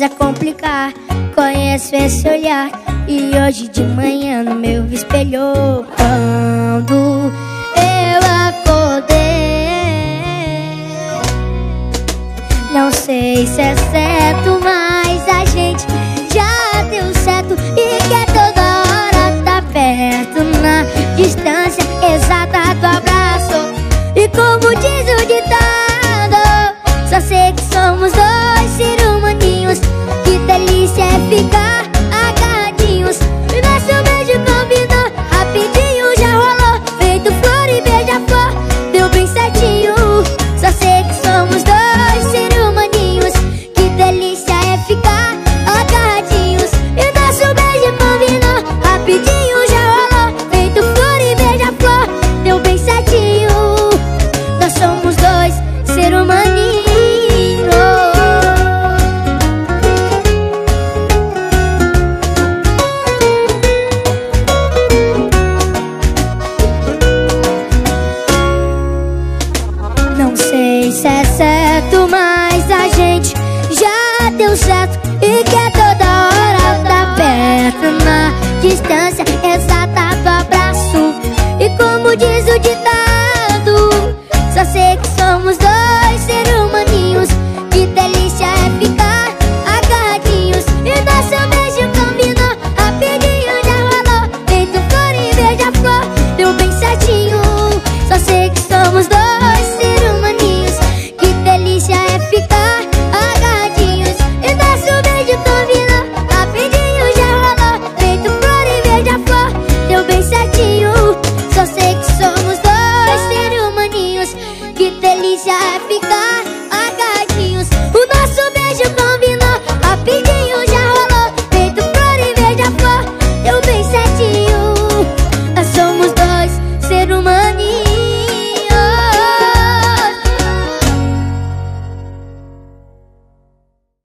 É complicar. Conheço esse olhar e hoje de manhã no meu espelho quando eu acordei. Não sei se é certo, mas a gente já deu certo e quer é toda hora tá perto na distância exata do abraço. E como diz Deu certo e que é toda hora tá perto Na distância. Exata do abraço. E como diz o ditado